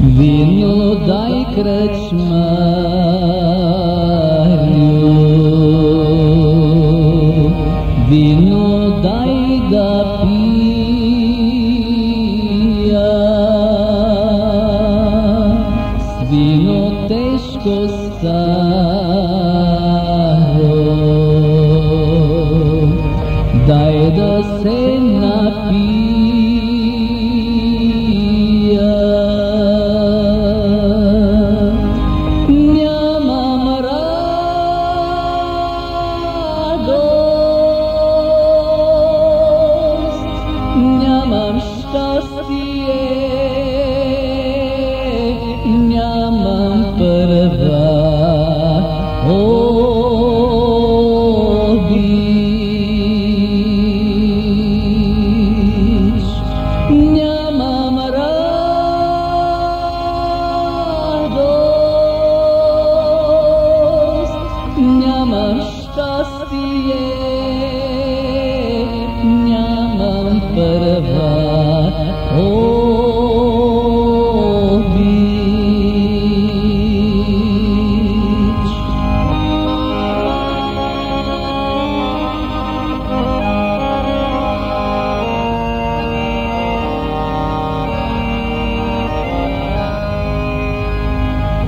Vino daj krečmarju, vino daj da pija, s vino težko stane.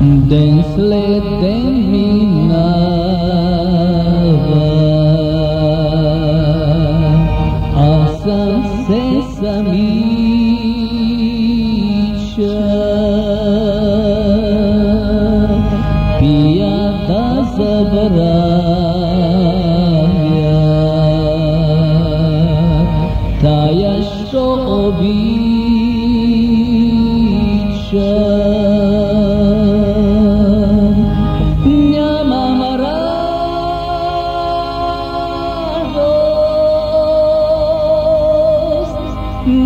Densle deminava Asa sesamicha Piata zabrania Ta jeszcze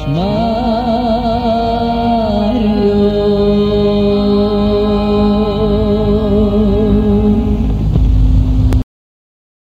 什么？